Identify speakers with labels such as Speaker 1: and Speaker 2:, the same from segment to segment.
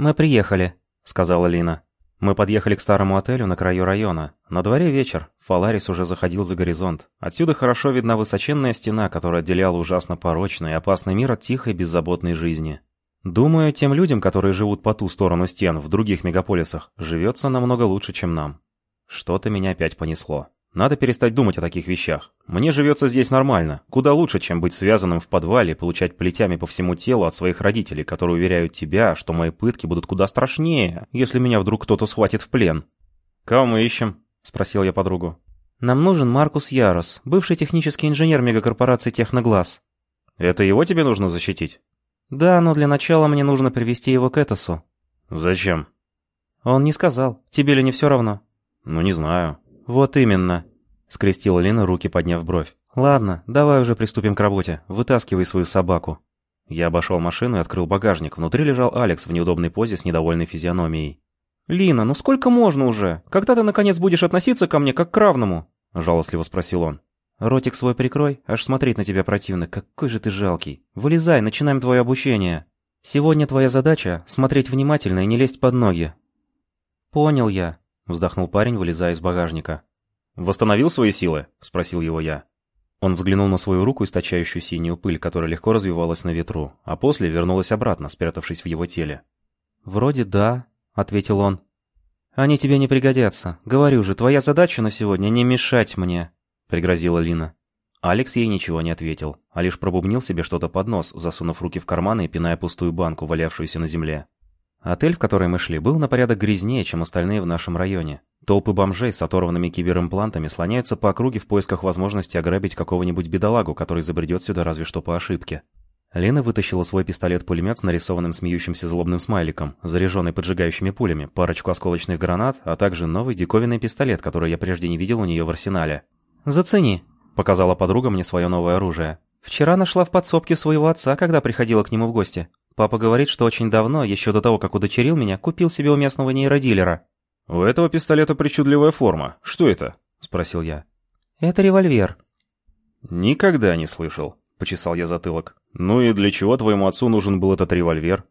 Speaker 1: «Мы приехали», — сказала Лина. Мы подъехали к старому отелю на краю района. На дворе вечер. Фаларис уже заходил за горизонт. Отсюда хорошо видна высоченная стена, которая отделяла ужасно порочный и опасный мир от тихой беззаботной жизни. Думаю, тем людям, которые живут по ту сторону стен в других мегаполисах, живется намного лучше, чем нам. Что-то меня опять понесло. Надо перестать думать о таких вещах. Мне живется здесь нормально, куда лучше, чем быть связанным в подвале и получать плетями по всему телу от своих родителей, которые уверяют тебя, что мои пытки будут куда страшнее, если меня вдруг кто-то схватит в плен. «Кого мы ищем?» — спросил я подругу. «Нам нужен Маркус Ярос, бывший технический инженер мегакорпорации «Техноглаз». «Это его тебе нужно защитить?» «Да, но для начала мне нужно привести его к Этосу». «Зачем?» «Он не сказал. Тебе ли не все равно?» «Ну, не знаю. «Вот именно», — скрестила Лина руки, подняв бровь. «Ладно, давай уже приступим к работе. Вытаскивай свою собаку». Я обошел машину и открыл багажник. Внутри лежал Алекс в неудобной позе с недовольной физиономией. «Лина, ну сколько можно уже? Когда ты, наконец, будешь относиться ко мне как к равному?» — жалостливо спросил он. «Ротик свой прикрой, аж смотреть на тебя противно. Какой же ты жалкий. Вылезай, начинаем твое обучение. Сегодня твоя задача — смотреть внимательно и не лезть под ноги». «Понял я», Вздохнул парень, вылезая из багажника. «Восстановил свои силы?» — спросил его я. Он взглянул на свою руку, источающую синюю пыль, которая легко развивалась на ветру, а после вернулась обратно, спрятавшись в его теле. «Вроде да», — ответил он. «Они тебе не пригодятся. Говорю же, твоя задача на сегодня — не мешать мне», — пригрозила Лина. Алекс ей ничего не ответил, а лишь пробубнил себе что-то под нос, засунув руки в карманы и пиная пустую банку, валявшуюся на земле. Отель, в который мы шли, был на порядок грязнее, чем остальные в нашем районе. Толпы бомжей с оторванными киберимплантами слоняются по округе в поисках возможности ограбить какого-нибудь бедолагу, который забредет сюда разве что по ошибке. Лена вытащила свой пистолет-пулемет с нарисованным смеющимся злобным смайликом, заряженный поджигающими пулями, парочку осколочных гранат, а также новый диковинный пистолет, который я прежде не видел у нее в арсенале. «Зацени», — показала подруга мне свое новое оружие. «Вчера нашла в подсобке своего отца, когда приходила к нему в гости. Папа говорит, что очень давно, еще до того, как удочерил меня, купил себе у местного нейродилера. «У этого пистолета причудливая форма. Что это?» — спросил я. «Это револьвер». «Никогда не слышал», — почесал я затылок. «Ну и для чего твоему отцу нужен был этот револьвер?»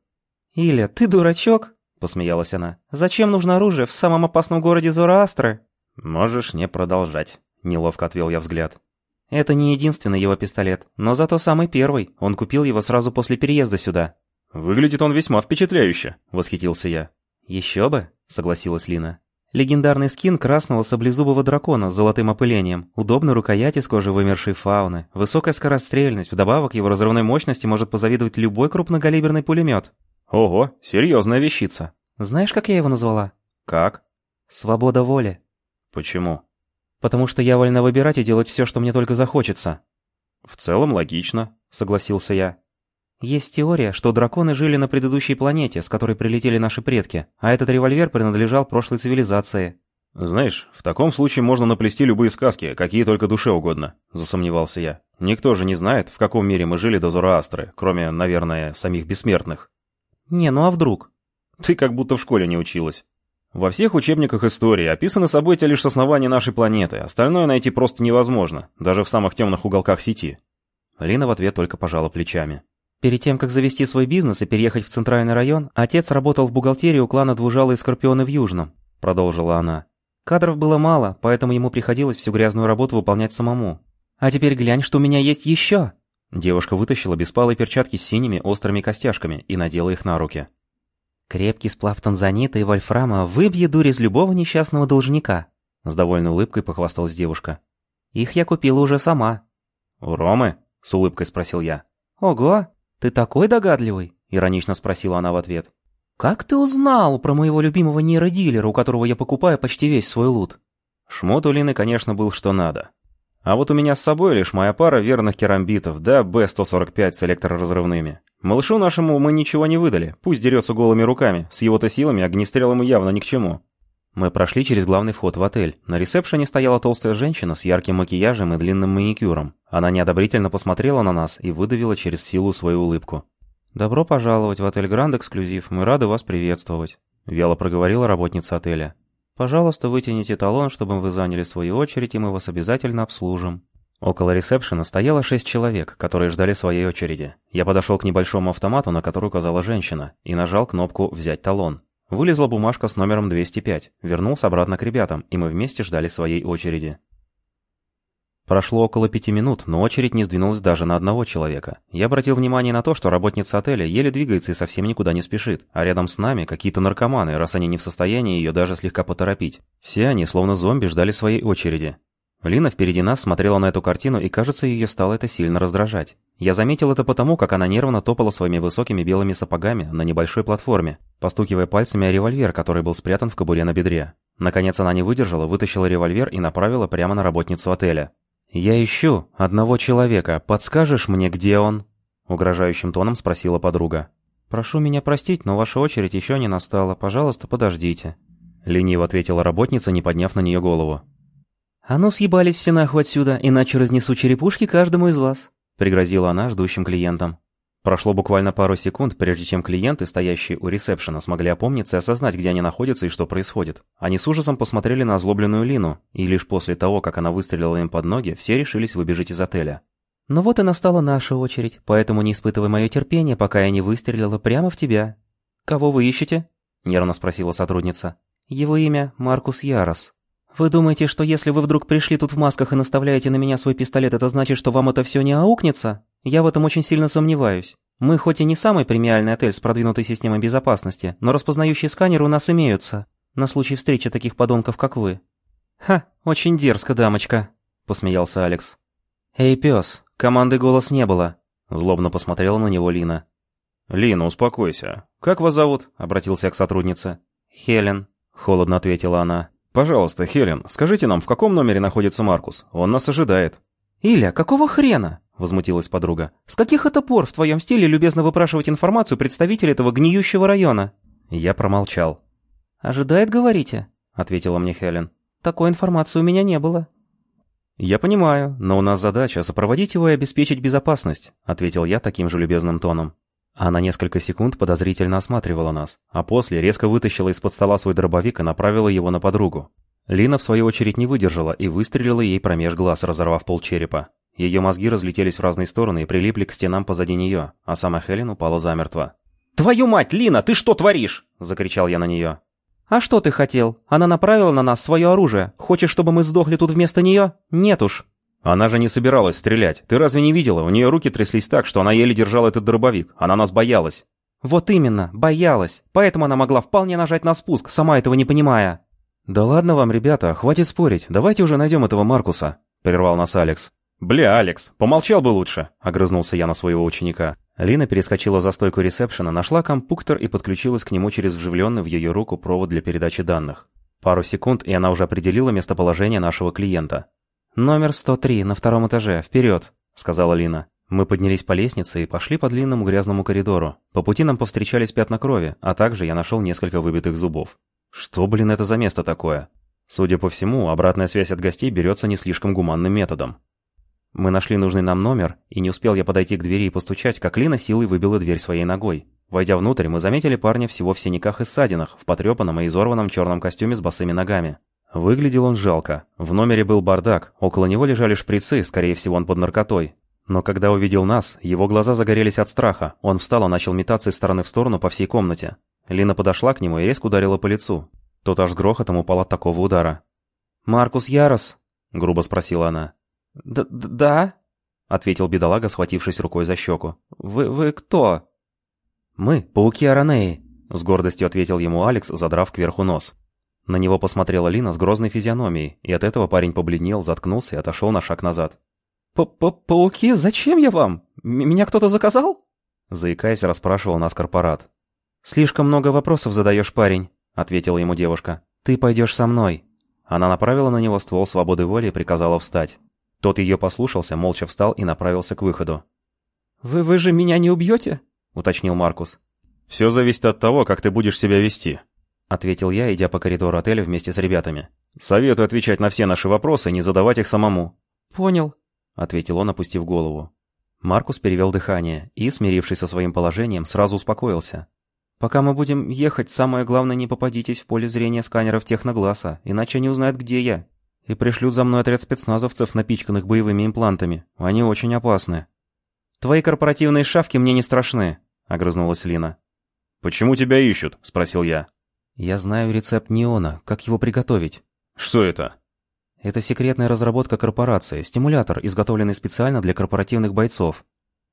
Speaker 2: «Иля, ты дурачок?» — посмеялась она. «Зачем нужно оружие в самом опасном городе Зороастры?»
Speaker 1: «Можешь не продолжать», — неловко отвел я взгляд.
Speaker 2: «Это не единственный его пистолет, но зато самый первый. Он купил его сразу после переезда сюда.
Speaker 1: «Выглядит он весьма впечатляюще», — восхитился я.
Speaker 2: «Еще бы», — согласилась Лина. «Легендарный скин красного саблезубого дракона с золотым опылением, удобный рукоять из кожи вымершей фауны, высокая скорострельность, вдобавок его разрывной мощности может позавидовать любой крупногалиберный пулемет».
Speaker 1: «Ого, серьезная вещица».
Speaker 2: «Знаешь, как я его назвала?»
Speaker 1: «Как?»
Speaker 2: «Свобода воли».
Speaker 1: «Почему?»
Speaker 2: «Потому что я вольна выбирать и делать все, что мне только захочется».
Speaker 1: «В целом логично», — согласился я.
Speaker 2: Есть теория, что драконы жили на предыдущей планете, с которой прилетели наши предки, а этот револьвер принадлежал прошлой цивилизации.
Speaker 1: «Знаешь, в таком случае можно наплести любые сказки, какие только душе угодно», — засомневался я. «Никто же не знает, в каком мире мы жили до Зороастры, кроме, наверное, самих бессмертных».
Speaker 2: «Не, ну а вдруг?»
Speaker 1: «Ты как будто в школе не училась». Во всех учебниках истории описаны события лишь с основания нашей планеты, остальное найти просто невозможно, даже в самых темных уголках сети». Лина в ответ только пожала плечами.
Speaker 2: Перед тем, как завести свой бизнес и переехать в центральный район, отец работал в бухгалтерии у клана Двужалые Скорпионы в Южном, продолжила она. Кадров было мало, поэтому ему приходилось всю грязную работу выполнять самому. А теперь глянь, что у меня есть еще.
Speaker 1: Девушка вытащила беспалые перчатки с синими острыми костяшками и надела их на руки.
Speaker 2: Крепкий сплав танзанита и вольфрама выбьет дурь из любого несчастного должника. С довольной улыбкой похвасталась девушка. Их я купила уже сама.
Speaker 1: «У Ромы?» — с улыбкой спросил я.
Speaker 2: «Ого, «Ты такой догадливый?» — иронично спросила она в ответ. «Как ты узнал про моего любимого нейродилера, у которого я покупаю почти весь свой лут?»
Speaker 1: Шмот у Лины, конечно, был что надо. А вот у меня с собой лишь моя пара верных керамбитов, да Б-145 с электроразрывными. Малышу нашему мы ничего не выдали, пусть дерется голыми руками, с его-то силами огнестрел ему явно ни к чему. Мы прошли через главный вход в отель. На ресепшене стояла толстая женщина с ярким макияжем и длинным маникюром. Она неодобрительно посмотрела на нас и выдавила через силу свою улыбку.
Speaker 2: «Добро пожаловать в отель Гранд Эксклюзив, мы рады вас приветствовать», — вяло проговорила работница отеля. «Пожалуйста, вытяните талон, чтобы вы заняли свою очередь, и мы вас обязательно обслужим».
Speaker 1: Около ресепшена стояло шесть человек, которые ждали своей очереди. Я подошел к небольшому автомату, на который указала женщина, и нажал кнопку «Взять талон». Вылезла бумажка с номером 205, вернулся обратно к ребятам, и мы вместе ждали своей очереди. Прошло около пяти минут, но очередь не сдвинулась даже на одного человека. Я обратил внимание на то, что работница отеля еле двигается и совсем никуда не спешит, а рядом с нами какие-то наркоманы, раз они не в состоянии ее даже слегка поторопить. Все они, словно зомби, ждали своей очереди. Лина впереди нас смотрела на эту картину, и, кажется, ее стало это сильно раздражать. Я заметил это потому, как она нервно топала своими высокими белыми сапогами на небольшой платформе, постукивая пальцами о револьвер, который был спрятан в кобуре на бедре. Наконец она не выдержала, вытащила револьвер и направила прямо на работницу отеля. «Я ищу одного человека. Подскажешь мне, где он?» Угрожающим тоном спросила подруга. «Прошу меня простить, но ваша очередь еще не настала. Пожалуйста, подождите». Лениво ответила работница, не подняв на нее голову.
Speaker 2: «А ну съебались все нахуй отсюда, иначе разнесу черепушки каждому из вас», — пригрозила она ждущим клиентам.
Speaker 1: Прошло буквально пару секунд, прежде чем клиенты, стоящие у ресепшена, смогли опомниться и осознать, где они находятся и что происходит. Они с ужасом посмотрели на озлобленную Лину, и лишь после того, как она выстрелила им под ноги, все решились выбежать из отеля.
Speaker 2: «Ну вот и настала наша очередь, поэтому не испытывай мое терпение, пока я не выстрелила прямо в тебя». «Кого вы ищете?» — нервно спросила сотрудница. «Его имя Маркус Ярос», «Вы думаете, что если вы вдруг пришли тут в масках и наставляете на меня свой пистолет, это значит, что вам это все не аукнется? Я в этом очень сильно сомневаюсь. Мы хоть и не самый премиальный отель с продвинутой системой безопасности, но распознающие сканеры у нас имеются, на случай встречи таких подонков, как вы». «Ха, очень дерзко, дамочка», — посмеялся Алекс. «Эй, пес, команды голос не было», — злобно посмотрела на него Лина.
Speaker 1: «Лина, успокойся. Как вас зовут?» — обратился я к сотруднице.
Speaker 2: «Хелен», — холодно ответила она.
Speaker 1: «Пожалуйста, Хелен, скажите нам, в каком номере находится Маркус? Он нас ожидает».
Speaker 2: «Иля, какого хрена?» — возмутилась подруга. «С каких это пор в твоем стиле любезно выпрашивать информацию представителя этого гниющего района?»
Speaker 1: Я промолчал.
Speaker 2: «Ожидает, говорите?» — ответила мне Хелен. «Такой информации у меня не было».
Speaker 1: «Я понимаю, но у нас задача сопроводить его и обеспечить безопасность», — ответил я таким же любезным тоном. Она несколько секунд подозрительно осматривала нас, а после резко вытащила из-под стола свой дробовик и направила его на подругу. Лина, в свою очередь, не выдержала и выстрелила ей промеж глаз, разорвав полчерепа. Ее мозги разлетелись в разные стороны и прилипли к стенам позади нее, а сама Хелен упала замертво.
Speaker 2: «Твою мать, Лина, ты что творишь?» – закричал я на нее. «А что ты хотел? Она направила на нас свое оружие. Хочешь, чтобы мы сдохли тут вместо нее? Нет уж».
Speaker 1: «Она же не собиралась стрелять. Ты разве не видела? У нее руки тряслись так, что она еле держала этот дробовик. Она нас боялась».
Speaker 2: «Вот именно, боялась. Поэтому она могла вполне нажать на спуск, сама этого не понимая».
Speaker 1: «Да ладно вам, ребята, хватит спорить. Давайте уже найдем этого Маркуса», — прервал нас Алекс. «Бля, Алекс, помолчал бы лучше», — огрызнулся я на своего ученика. Лина перескочила за стойку ресепшена, нашла компьютер и подключилась к нему через вживленный в ее руку провод для передачи данных. Пару секунд, и она уже определила местоположение нашего клиента.
Speaker 2: «Номер 103, на втором этаже, вперед», — сказала Лина.
Speaker 1: Мы поднялись по лестнице и пошли по длинному грязному коридору. По пути нам повстречались пятна крови, а также я нашел несколько выбитых зубов. Что, блин, это за место такое? Судя по всему, обратная связь от гостей берется не слишком гуманным методом. Мы нашли нужный нам номер, и не успел я подойти к двери и постучать, как Лина силой выбила дверь своей ногой. Войдя внутрь, мы заметили парня всего в синяках и ссадинах, в потрепанном и изорванном черном костюме с босыми ногами. Выглядел он жалко. В номере был бардак, около него лежали шприцы, скорее всего он под наркотой. Но когда увидел нас, его глаза загорелись от страха. Он встал и начал метаться из стороны в сторону по всей комнате. Лина подошла к нему и резко ударила по лицу. Тот аж с грохотом упал от такого удара.
Speaker 2: «Маркус Ярос?»
Speaker 1: — грубо спросила она.
Speaker 2: «Да?» да ответил бедолага, схватившись рукой за щеку. «Вы... вы кто?»
Speaker 1: «Мы, пауки Аранеи», — с гордостью ответил ему Алекс, задрав кверху нос. На него посмотрела Лина с грозной физиономией, и от этого парень побледнел, заткнулся и отошел на шаг назад.
Speaker 2: П -п «Пауки? Зачем я вам? М меня кто-то заказал?»
Speaker 1: Заикаясь, расспрашивал нас корпорат.
Speaker 2: «Слишком много вопросов задаешь, парень», — ответила ему девушка. «Ты пойдешь со мной».
Speaker 1: Она направила на него ствол свободы воли и приказала встать. Тот ее послушался, молча встал и направился к выходу.
Speaker 2: «Вы, вы же меня не убьете?» — уточнил Маркус.
Speaker 1: «Все зависит от того, как ты будешь себя вести», —
Speaker 2: ответил я, идя по коридору отеля вместе с ребятами.
Speaker 1: «Советую отвечать на все наши вопросы и не задавать их самому».
Speaker 2: «Понял», — ответил он, опустив голову.
Speaker 1: Маркус перевел дыхание и, смирившись со своим положением, сразу успокоился.
Speaker 2: «Пока мы будем ехать, самое главное не попадитесь в поле зрения сканеров техногласа, иначе они узнают, где я». И пришлют за мной отряд спецназовцев, напичканных боевыми имплантами. Они очень опасны. «Твои корпоративные шавки мне не страшны», — огрызнулась Лина.
Speaker 1: «Почему тебя ищут?» — спросил я.
Speaker 2: «Я знаю рецепт неона. Как его приготовить?»
Speaker 1: «Что это?»
Speaker 2: «Это секретная разработка корпорации. Стимулятор, изготовленный специально для корпоративных бойцов».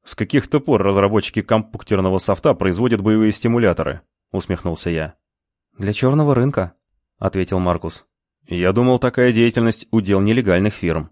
Speaker 1: «С каких-то пор разработчики компьютерного софта производят боевые стимуляторы?» — усмехнулся я.
Speaker 2: «Для черного рынка», — ответил Маркус.
Speaker 1: «Я думал, такая деятельность — удел нелегальных фирм».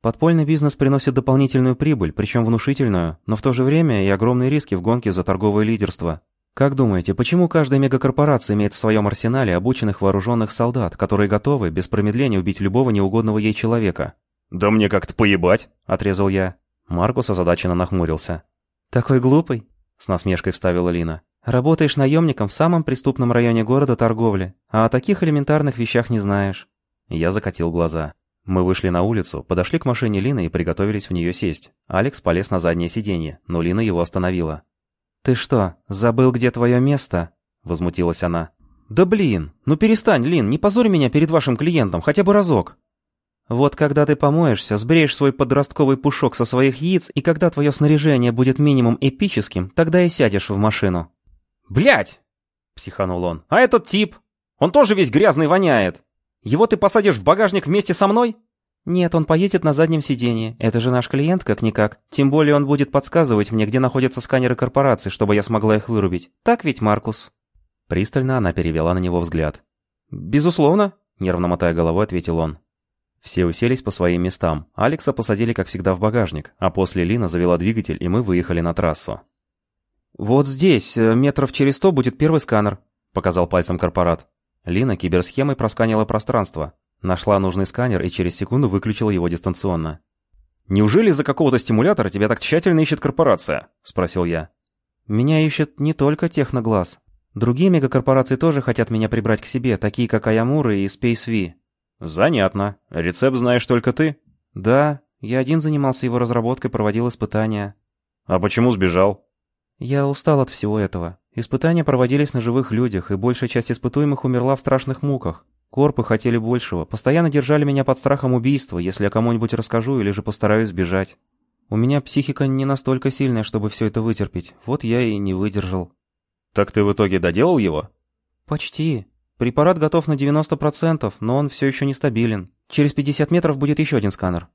Speaker 2: Подпольный бизнес приносит дополнительную прибыль, причем внушительную, но в то же время и огромные риски в гонке за торговое лидерство. Как думаете, почему каждая мегакорпорация имеет в своем арсенале обученных вооруженных солдат, которые готовы без промедления убить любого неугодного ей человека?
Speaker 1: «Да мне как-то поебать!»
Speaker 2: — отрезал я. Маркус озадаченно нахмурился. «Такой глупый?» — с насмешкой вставила Лина. «Работаешь наемником в самом преступном районе города торговли, а о таких элементарных вещах не знаешь». Я закатил глаза. Мы вышли на улицу, подошли к машине Лины и приготовились в нее сесть. Алекс полез на заднее сиденье, но Лина его остановила. «Ты что, забыл, где твое место?» — возмутилась она. «Да блин, ну перестань, Лин, не позорь меня перед вашим клиентом, хотя бы разок!» «Вот когда ты помоешься, сбреешь свой подростковый пушок со своих яиц, и когда твое снаряжение будет минимум эпическим, тогда и сядешь в машину».
Speaker 1: «Блядь!» — психанул он. «А этот тип? Он тоже весь грязный воняет!» Его ты посадишь в багажник вместе со мной?»
Speaker 2: «Нет, он поедет на заднем сиденье. Это же наш клиент, как-никак. Тем более он будет подсказывать мне, где находятся сканеры корпорации, чтобы я смогла их вырубить. Так ведь, Маркус?» Пристально она перевела на него взгляд.
Speaker 1: «Безусловно», — нервно мотая головой, ответил он.
Speaker 2: Все уселись по своим местам. Алекса посадили, как всегда, в багажник, а после Лина завела двигатель, и мы выехали на трассу.
Speaker 1: «Вот здесь, э, метров через сто, будет первый сканер», — показал пальцем корпорат.
Speaker 2: Лина киберсхемой просканила пространство, нашла нужный сканер и через секунду выключила его дистанционно.
Speaker 1: «Неужели из-за какого-то стимулятора тебя так тщательно ищет корпорация?» – спросил я.
Speaker 2: «Меня ищет не только Техноглаз. Другие мегакорпорации тоже хотят меня прибрать к себе, такие как Аямура и Space V».
Speaker 1: «Занятно. Рецепт знаешь только ты?»
Speaker 2: «Да, я один занимался его разработкой, проводил испытания».
Speaker 1: «А почему сбежал?»
Speaker 2: «Я устал от всего этого. Испытания проводились на живых людях, и большая часть испытуемых умерла в страшных муках. Корпы хотели большего, постоянно держали меня под страхом убийства, если я кому-нибудь расскажу или же постараюсь сбежать. У меня психика не настолько сильная, чтобы все это вытерпеть, вот я и не выдержал.
Speaker 1: Так ты в итоге доделал его?
Speaker 2: Почти. Препарат готов на 90%, но он все еще нестабилен. Через 50 метров будет еще один сканер.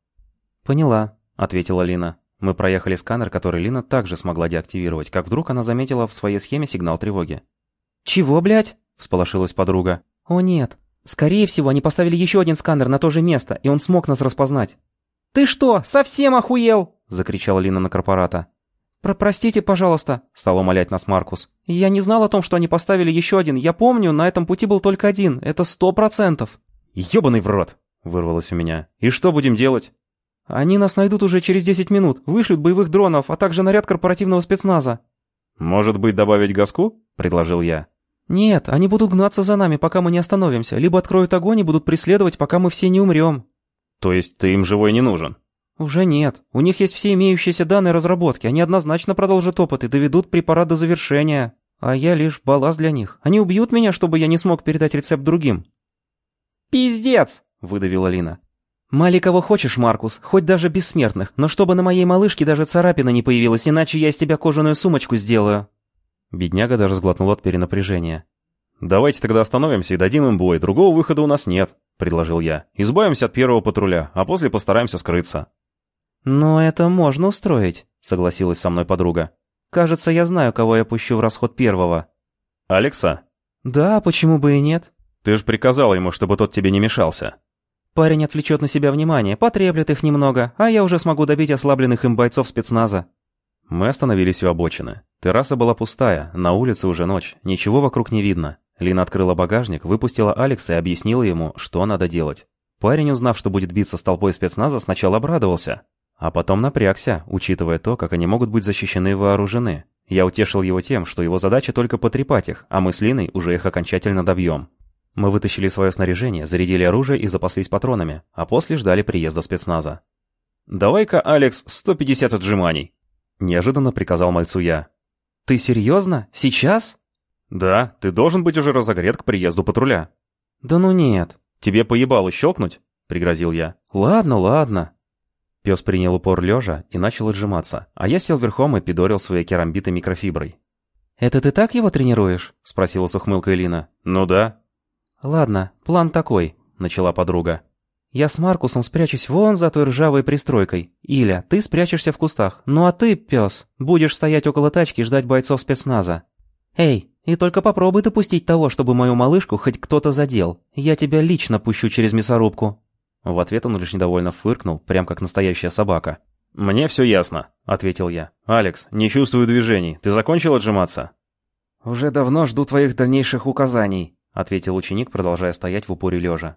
Speaker 2: Поняла, ответила Лина. Мы проехали сканер, который Лина также смогла деактивировать, как вдруг она заметила в своей схеме сигнал тревоги. «Чего, блядь?» – всполошилась подруга. «О нет. Скорее всего, они поставили еще один сканер на то же место, и он смог нас распознать». «Ты что, совсем охуел?» – закричала Лина на корпората. Про «Простите, пожалуйста», – стал умолять нас Маркус. «Я не знал о том, что они поставили еще один. Я помню, на этом пути был только один. Это сто процентов».
Speaker 1: «Ебаный в рот!» – вырвалось у меня. «И что будем делать?»
Speaker 2: Они нас найдут уже через 10 минут, вышлют боевых дронов, а также наряд корпоративного спецназа».
Speaker 1: «Может быть, добавить газку?» — предложил я.
Speaker 2: «Нет, они будут гнаться за нами, пока мы не остановимся, либо откроют огонь и будут преследовать, пока мы все не умрем».
Speaker 1: «То есть ты им живой не нужен?»
Speaker 2: «Уже нет. У них есть все имеющиеся данные разработки. Они однозначно продолжат опыт и доведут препарат до завершения. А я лишь балласт для них. Они убьют меня, чтобы я не смог передать рецепт другим».
Speaker 1: «Пиздец!» — выдавила Лина.
Speaker 2: «Мали кого хочешь, Маркус, хоть даже бессмертных, но чтобы на моей малышке даже царапина не появилась, иначе я из тебя кожаную сумочку сделаю».
Speaker 1: Бедняга даже сглотнул от перенапряжения. «Давайте тогда остановимся и дадим им бой, другого выхода у нас нет», — предложил я. «Избавимся от первого патруля, а после постараемся скрыться».
Speaker 2: «Но это можно устроить», — согласилась со мной подруга. «Кажется, я знаю, кого я пущу в расход первого».
Speaker 1: «Алекса?»
Speaker 2: «Да, почему бы и нет?»
Speaker 1: «Ты же приказал ему, чтобы тот тебе не мешался».
Speaker 2: Парень отвлечет на себя внимание, потреблет их немного, а я уже смогу добить ослабленных им бойцов спецназа.
Speaker 1: Мы остановились у обочины. Терраса была пустая, на улице уже ночь, ничего вокруг не видно. Лина открыла багажник, выпустила Алекса и объяснила ему, что надо делать. Парень, узнав, что будет биться с толпой спецназа, сначала обрадовался, а потом напрягся, учитывая то, как они могут быть защищены и вооружены. Я утешил его тем, что его задача только потрепать их, а мы с Линой уже их окончательно добьем. Мы вытащили свое снаряжение, зарядили оружие и запаслись патронами, а после ждали приезда спецназа. «Давай-ка, Алекс, 150 отжиманий!» Неожиданно приказал мальцу я.
Speaker 2: «Ты серьезно? Сейчас?»
Speaker 1: «Да, ты должен быть уже разогрет к приезду патруля».
Speaker 2: «Да ну нет».
Speaker 1: «Тебе поебало щелкнуть?» — пригрозил я.
Speaker 2: «Ладно, ладно».
Speaker 1: Пес принял упор лежа и начал отжиматься, а я сел верхом и пидорил своей керамбитой микрофиброй.
Speaker 2: «Это ты так его тренируешь?»
Speaker 1: — спросила с ухмылкой Лина. «Ну да».
Speaker 2: «Ладно, план такой», — начала подруга. «Я с Маркусом спрячусь вон за той ржавой пристройкой. Иля, ты спрячешься в кустах. Ну а ты, пес, будешь стоять около тачки и ждать бойцов спецназа. Эй, и только попробуй допустить того, чтобы мою малышку хоть кто-то задел. Я тебя лично пущу через мясорубку».
Speaker 1: В ответ он лишь недовольно фыркнул, прям как настоящая собака. «Мне все ясно», — ответил я. «Алекс, не чувствую движений. Ты закончил отжиматься?»
Speaker 2: «Уже давно жду твоих дальнейших указаний», — ответил ученик, продолжая стоять в упоре лежа.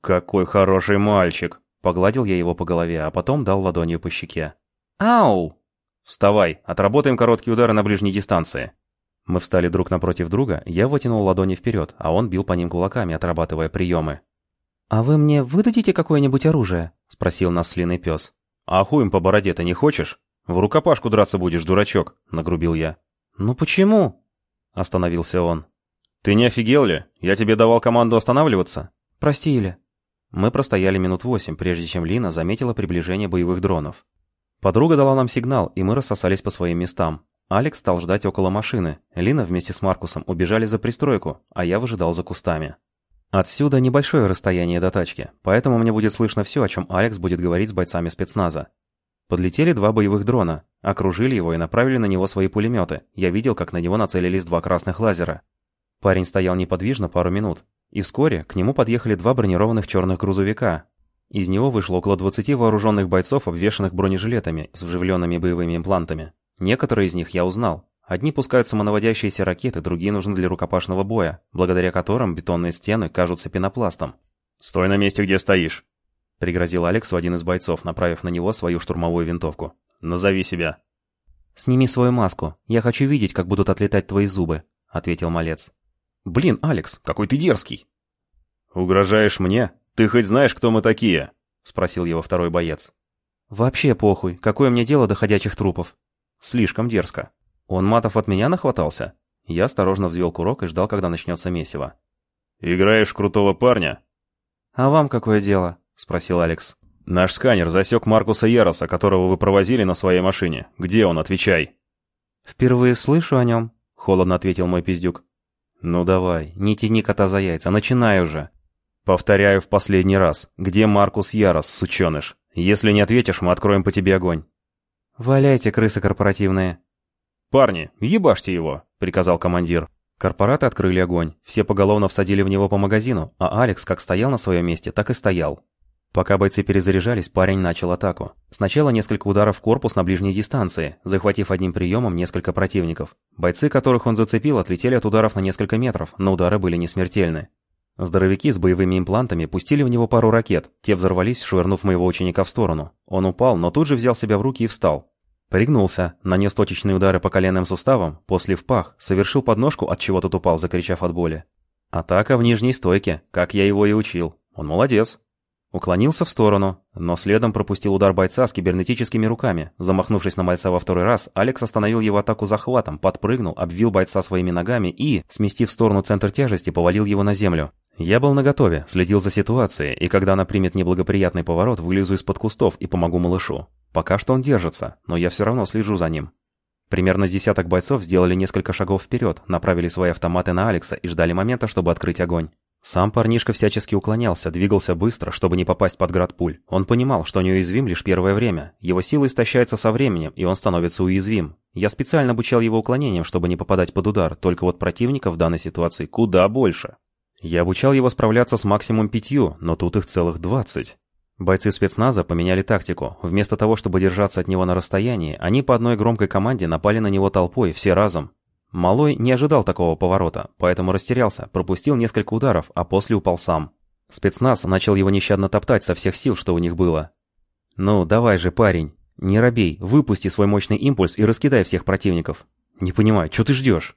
Speaker 1: «Какой хороший мальчик!» Погладил я его по голове, а потом дал ладонью по щеке.
Speaker 2: «Ау!»
Speaker 1: «Вставай, отработаем короткие удары на ближней дистанции». Мы встали друг напротив друга, я вытянул ладони вперед, а он бил по ним кулаками, отрабатывая приемы.
Speaker 2: «А вы мне выдадите какое-нибудь оружие?» — спросил нас слиный пес.
Speaker 1: «А хуем по бороде ты не хочешь? В рукопашку драться будешь, дурачок», — нагрубил я.
Speaker 2: «Ну почему?»
Speaker 1: — остановился он. «Ты не офигел ли? Я тебе давал команду останавливаться?»
Speaker 2: «Прости, Иля».
Speaker 1: Мы простояли минут восемь, прежде чем Лина заметила приближение боевых дронов. Подруга дала нам сигнал, и мы рассосались по своим местам. Алекс стал ждать около машины, Лина вместе с Маркусом убежали за пристройку, а я выжидал за кустами. Отсюда небольшое расстояние до тачки, поэтому мне будет слышно все, о чем Алекс будет говорить с бойцами спецназа. Подлетели два боевых дрона, окружили его и направили на него свои пулеметы. Я видел, как на него нацелились два красных лазера. Парень стоял неподвижно пару минут, и вскоре к нему подъехали два бронированных черных грузовика. Из него вышло около 20 вооруженных бойцов, обвешанных бронежилетами с вживленными боевыми имплантами. Некоторые из них я узнал. Одни пускают самонаводящиеся ракеты, другие нужны для рукопашного боя, благодаря которым бетонные стены кажутся пенопластом. «Стой на месте, где стоишь!» — пригрозил Алекс один из бойцов, направив на него свою штурмовую винтовку. «Назови себя!»
Speaker 2: «Сними свою маску. Я хочу видеть, как будут отлетать твои зубы», — ответил малец.
Speaker 1: «Блин, Алекс, какой ты дерзкий!» «Угрожаешь мне? Ты хоть знаешь, кто мы такие?» — спросил его второй боец.
Speaker 2: «Вообще похуй. Какое мне дело до ходячих трупов?»
Speaker 1: «Слишком дерзко. Он матов от меня нахватался?» Я осторожно взвел курок и ждал, когда начнется месиво. «Играешь крутого парня?»
Speaker 2: «А вам какое дело?» — спросил Алекс.
Speaker 1: «Наш сканер засек Маркуса Яроса, которого вы провозили на своей машине. Где он? Отвечай!»
Speaker 2: «Впервые слышу о нем», — холодно ответил мой пиздюк.
Speaker 1: «Ну давай, не тяни кота за яйца, начинай уже!» «Повторяю в последний раз. Где Маркус Ярос, сученыш? Если не ответишь, мы откроем по тебе огонь».
Speaker 2: «Валяйте, крысы корпоративные».
Speaker 1: «Парни, ебашьте его», — приказал командир. Корпораты открыли огонь, все поголовно всадили в него по магазину, а Алекс как стоял на своем месте, так и стоял. Пока бойцы перезаряжались, парень начал атаку. Сначала несколько ударов в корпус на ближней дистанции, захватив одним приемом несколько противников. Бойцы, которых он зацепил, отлетели от ударов на несколько метров, но удары были не смертельны. Здоровяки с боевыми имплантами пустили в него пару ракет, те взорвались, швырнув моего ученика в сторону. Он упал, но тут же взял себя в руки и встал. Пригнулся, нанес точечные удары по коленным суставам, после в пах, совершил подножку, от чего тот упал, закричав от боли. Атака в нижней стойке, как я его и учил. Он молодец. Уклонился в сторону, но следом пропустил удар бойца с кибернетическими руками. Замахнувшись на мальца во второй раз, Алекс остановил его атаку захватом, подпрыгнул, обвил бойца своими ногами и, сместив в сторону центр тяжести, повалил его на землю. Я был наготове, следил за ситуацией, и когда она примет неблагоприятный поворот, вылезу из-под кустов и помогу малышу. Пока что он держится, но я все равно слежу за ним. Примерно с десяток бойцов сделали несколько шагов вперед, направили свои автоматы на Алекса и ждали момента, чтобы открыть огонь. Сам парнишка всячески уклонялся, двигался быстро, чтобы не попасть под град пуль. Он понимал, что неуязвим лишь первое время. Его сила истощается со временем, и он становится уязвим. Я специально обучал его уклонениям, чтобы не попадать под удар, только вот противников в данной ситуации куда больше. Я обучал его справляться с максимум пятью, но тут их целых двадцать. Бойцы спецназа поменяли тактику. Вместо того, чтобы держаться от него на расстоянии, они по одной громкой команде напали на него толпой, все разом. Малой не ожидал такого поворота, поэтому растерялся, пропустил несколько ударов, а после упал сам. Спецназ начал его нещадно топтать со всех сил, что у них было. «Ну, давай же, парень, не робей, выпусти свой мощный импульс и раскидай всех противников. Не понимаю, что ты ждешь?»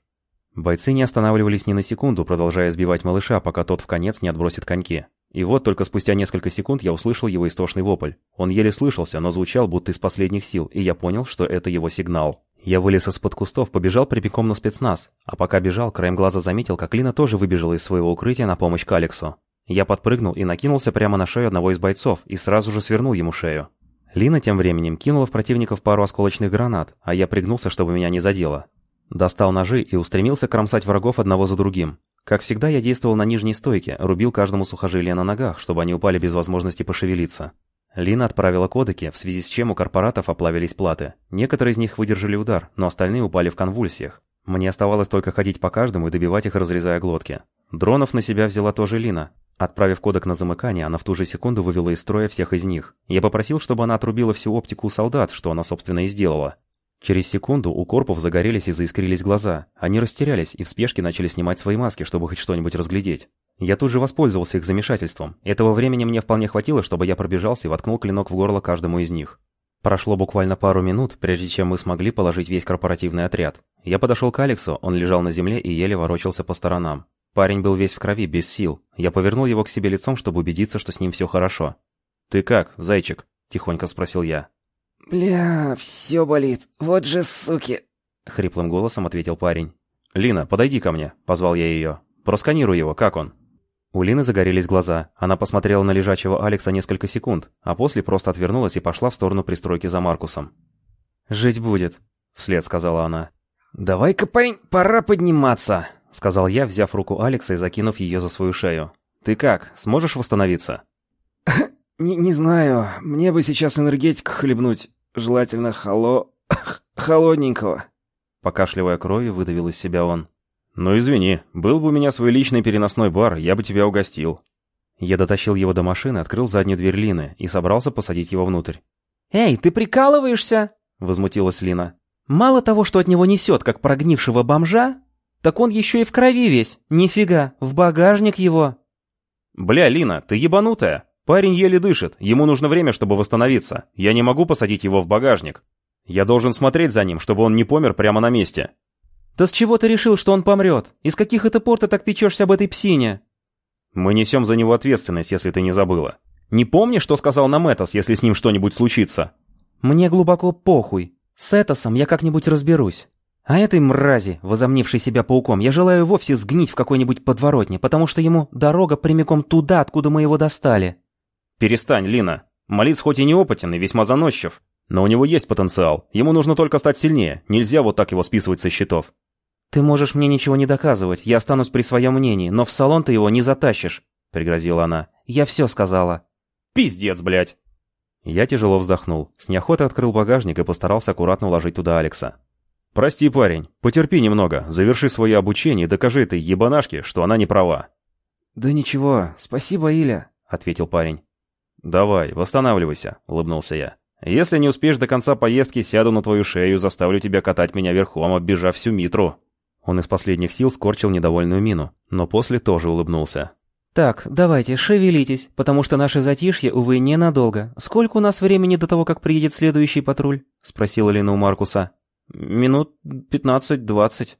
Speaker 1: Бойцы не останавливались ни на секунду, продолжая сбивать малыша, пока тот в конец не отбросит коньки. И вот только спустя несколько секунд я услышал его истошный вопль. Он еле слышался, но звучал будто из последних сил, и я понял, что это его сигнал. Я вылез из-под кустов, побежал припеком на спецназ, а пока бежал, краем глаза заметил, как Лина тоже выбежала из своего укрытия на помощь Алексу. Я подпрыгнул и накинулся прямо на шею одного из бойцов и сразу же свернул ему шею. Лина тем временем кинула в противников пару осколочных гранат, а я пригнулся, чтобы меня не задело. Достал ножи и устремился кромсать врагов одного за другим. Как всегда, я действовал на нижней стойке, рубил каждому сухожилие на ногах, чтобы они упали без возможности пошевелиться. Лина отправила кодеки, в связи с чем у корпоратов оплавились платы. Некоторые из них выдержали удар, но остальные упали в конвульсиях. Мне оставалось только ходить по каждому и добивать их, разрезая глотки. Дронов на себя взяла тоже Лина. Отправив кодек на замыкание, она в ту же секунду вывела из строя всех из них. Я попросил, чтобы она отрубила всю оптику у солдат, что она, собственно, и сделала. Через секунду у корпов загорелись и заискрились глаза. Они растерялись и в спешке начали снимать свои маски, чтобы хоть что-нибудь разглядеть. Я тут же воспользовался их замешательством. Этого времени мне вполне хватило, чтобы я пробежался и воткнул клинок в горло каждому из них. Прошло буквально пару минут, прежде чем мы смогли положить весь корпоративный отряд. Я подошел к Алексу, он лежал на земле и еле ворочался по сторонам. Парень был весь в крови, без сил. Я повернул его к себе лицом, чтобы убедиться, что с ним все хорошо. «Ты как, зайчик?» – тихонько спросил я.
Speaker 3: «Бля, все болит. Вот же суки!»
Speaker 1: — хриплым голосом ответил парень. «Лина, подойди ко мне», — позвал я ее. «Просканируй его, как он?» У Лины загорелись глаза. Она посмотрела на лежачего Алекса несколько секунд, а после просто отвернулась и пошла в сторону пристройки за Маркусом.
Speaker 2: «Жить будет», — вслед сказала она.
Speaker 3: «Давай-ка, парень, пора подниматься», —
Speaker 1: сказал я, взяв руку Алекса и закинув ее за свою шею. «Ты как, сможешь восстановиться?»
Speaker 3: Не, не знаю, мне бы сейчас энергетик хлебнуть. Желательно холо... холодненького.
Speaker 1: Покашливая кровью, выдавил из себя он. «Ну извини, был бы у меня свой личный переносной бар, я бы тебя угостил». Я дотащил его до машины, открыл заднюю дверь Лины и собрался посадить его внутрь.
Speaker 2: «Эй, ты прикалываешься?» — возмутилась Лина. «Мало того, что от него несет, как прогнившего бомжа, так он еще и в крови весь. Нифига, в багажник его».
Speaker 1: «Бля, Лина, ты ебанутая!» Парень еле дышит, ему нужно время, чтобы восстановиться. Я не могу посадить его в багажник. Я должен смотреть за ним, чтобы он не помер прямо на месте.
Speaker 2: Да с чего ты решил, что он помрет? Из каких это пор ты так печешься об этой псине?
Speaker 1: Мы несем за него ответственность, если ты не забыла. Не помнишь, что сказал нам Этос, если с ним что-нибудь случится?
Speaker 2: Мне глубоко похуй. С Этосом я как-нибудь разберусь. А этой мрази, возомнившей себя пауком, я желаю вовсе сгнить в какой-нибудь подворотне, потому что ему дорога прямиком туда, откуда мы его достали.
Speaker 1: «Перестань, Лина. Молиц хоть и неопытен и весьма заносчив, но у него есть потенциал. Ему нужно только стать сильнее. Нельзя вот так его списывать со счетов».
Speaker 2: «Ты можешь мне ничего не доказывать. Я останусь при своем мнении, но в салон ты его не затащишь», — пригрозила она. «Я все сказала».
Speaker 1: «Пиздец, блядь!» Я тяжело вздохнул, с неохотой открыл багажник и постарался аккуратно уложить туда Алекса. «Прости, парень, потерпи немного, заверши свое обучение и докажи этой ебанашке, что она не права».
Speaker 3: «Да ничего, спасибо, Иля», — ответил парень.
Speaker 1: «Давай, восстанавливайся», — улыбнулся я. «Если не успеешь до конца поездки, сяду на твою шею и заставлю тебя катать меня верхом, оббежав всю Митру». Он из последних сил скорчил недовольную мину, но после тоже улыбнулся.
Speaker 2: «Так, давайте, шевелитесь, потому что наше затишье, увы, ненадолго. Сколько у нас времени до того, как приедет следующий патруль?» — спросила Лина у Маркуса.
Speaker 1: «Минут пятнадцать-двадцать».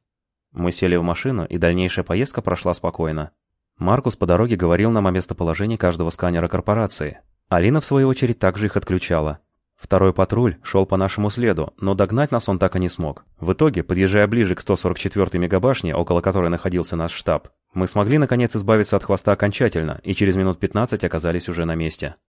Speaker 1: Мы сели в машину, и дальнейшая поездка прошла спокойно. Маркус по дороге говорил нам о местоположении каждого сканера корпорации. Алина, в свою очередь, также их отключала. Второй патруль шел по нашему следу, но догнать нас он так и не смог. В итоге, подъезжая ближе к 144-й мегабашне, около которой находился наш штаб, мы смогли наконец избавиться от хвоста окончательно и через минут 15 оказались уже на месте.